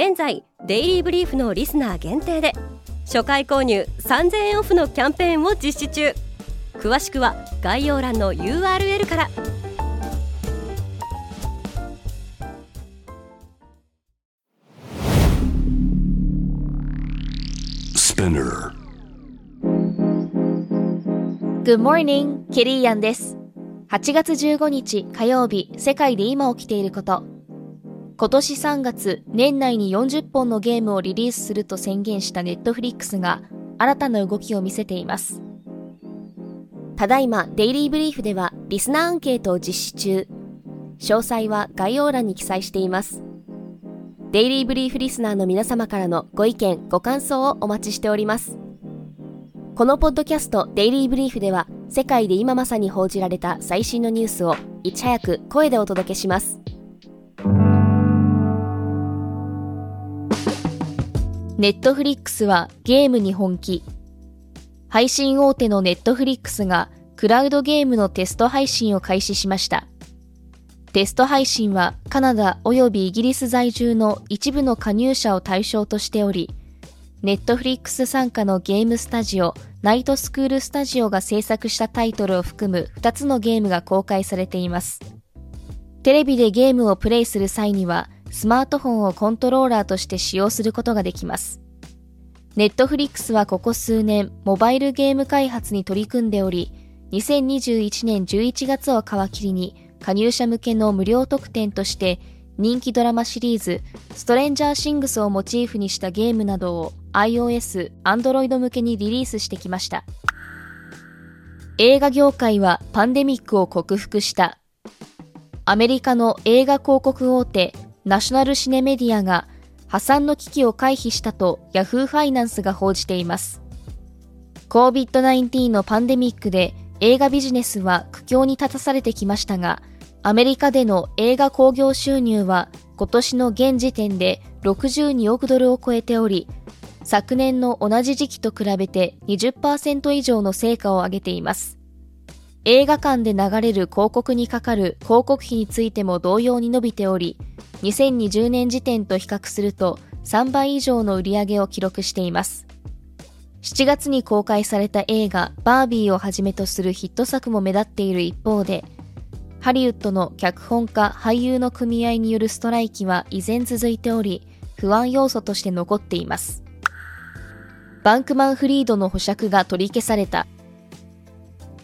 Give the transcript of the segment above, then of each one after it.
現在デイリーブリーフのリスナー限定で初回購入3000円オフのキャンペーンを実施中。詳しくは概要欄の URL から。Good morning, ケリーアンです。8月15日火曜日世界で今起きていること今年3月年内に40本のゲームをリリースすると宣言したネットフリックスが新たな動きを見せています。ただいまデイリーブリーフではリスナーアンケートを実施中。詳細は概要欄に記載しています。デイリーブリーフリスナーの皆様からのご意見ご感想をお待ちしております。このポッドキャストデイリーブリーフでは世界で今まさに報じられた最新のニュースをいち早く声でお届けします。ネットフリックスはゲームに本気。配信大手のネットフリックスがクラウドゲームのテスト配信を開始しました。テスト配信はカナダ及びイギリス在住の一部の加入者を対象としており、ネットフリックス傘下のゲームスタジオ、ナイトスクールスタジオが制作したタイトルを含む2つのゲームが公開されています。テレビでゲームをプレイする際には、スマートフォンをコントローラーとして使用することができます。ネットフリックスはここ数年、モバイルゲーム開発に取り組んでおり、2021年11月を皮切りに、加入者向けの無料特典として、人気ドラマシリーズ、ストレンジャーシングスをモチーフにしたゲームなどを iOS、Android 向けにリリースしてきました。映画業界はパンデミックを克服した。アメリカの映画広告大手ナショナルシネメディアが破産の危機を回避したと Yahoo ファイナンスが報じています。COVID-19 のパンデミックで映画ビジネスは苦境に立たされてきましたが、アメリカでの映画興行収入は今年の現時点で62億ドルを超えており、昨年の同じ時期と比べて20%以上の成果を上げています。映画館で流れる広告にかかる広告費についても同様に伸びており、2020年時点と比較すると3倍以上の売り上げを記録しています。7月に公開された映画バービーをはじめとするヒット作も目立っている一方で、ハリウッドの脚本家俳優の組合によるストライキは依然続いており、不安要素として残っています。バンクマンフリードの保釈が取り消された。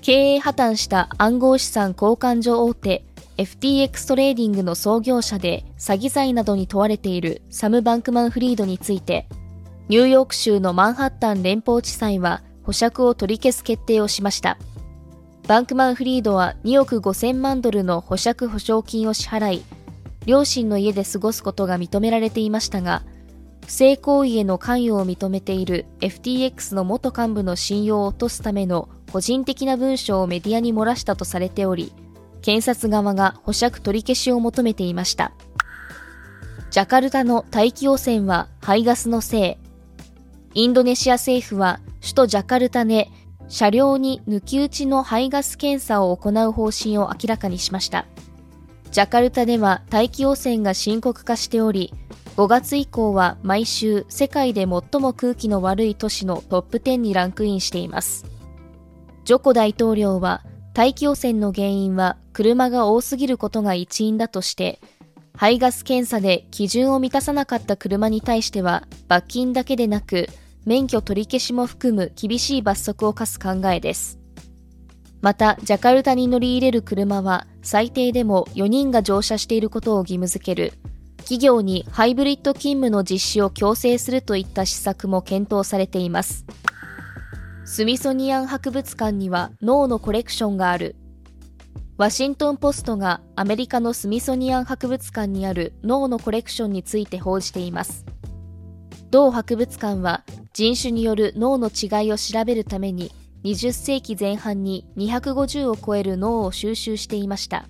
経営破綻した暗号資産交換所大手 FTX トレーディングの創業者で詐欺罪などに問われているサム・バンクマンフリードについて、ニューヨーク州のマンハッタン連邦地裁は保釈を取り消す決定をしました。バンクマンフリードは2億5000万ドルの保釈保証金を支払い、両親の家で過ごすことが認められていましたが、不正行為への関与を認めている FTX の元幹部の信用を落とすための個人的な文書をメディアに漏らしたとされており、検察側が保釈取り消しを求めていました。ジャカルタの大気汚染は排ガスのせい。インドネシア政府は首都ジャカルタで車両に抜き打ちの排ガス検査を行う方針を明らかにしました。ジャカルタでは大気汚染が深刻化しており、5月以降は毎週世界で最も空気の悪い都市のトップ10にランクインしています。ジョコ大統領は大気汚染の原因は車が多すぎることが一因だとして、排ガス検査で基準を満たさなかった車に対しては罰金だけでなく、免許取り消しも含む厳しい罰則を課す考えです。また、ジャカルタに乗り入れる車は最低でも4人が乗車していることを義務付ける、企業にハイブリッド勤務の実施を強制するといった施策も検討されています。スミソニアン博物館には脳のコレクションがある。ワシントンポストがアメリカのスミソニアン博物館にある脳のコレクションについて報じています。同博物館は人種による脳の違いを調べるために20世紀前半に250を超える脳を収集していました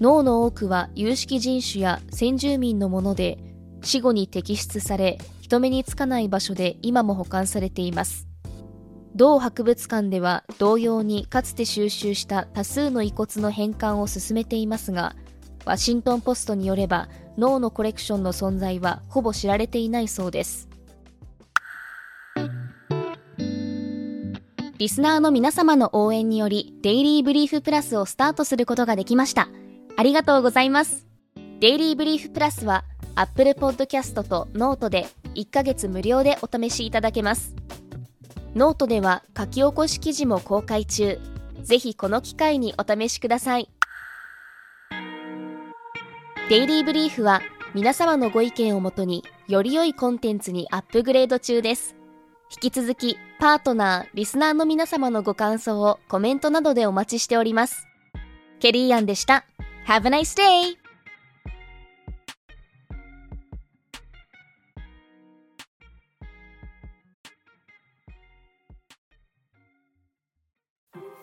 脳の多くは有識人種や先住民のもので死後に摘出され人目につかない場所で今も保管されています同博物館では同様にかつて収集した多数の遺骨の返還を進めていますがワシントン・ポストによれば脳のコレクションの存在はほぼ知られていないそうです。リスナーの皆様の応援によりデイリーブリーフプラスをスタートすることができました。ありがとうございます。デイリーブリーフプラスは Apple Podcast とノートで1ヶ月無料でお試しいただけます。ノートでは書き起こし記事も公開中ぜひこの機会にお試しくださいデイリーブリーフは皆様のご意見をもとにより良いコンテンツにアップグレード中です引き続きパートナー、リスナーの皆様のご感想をコメントなどでお待ちしております。ケリーアンでした。Have a nice day!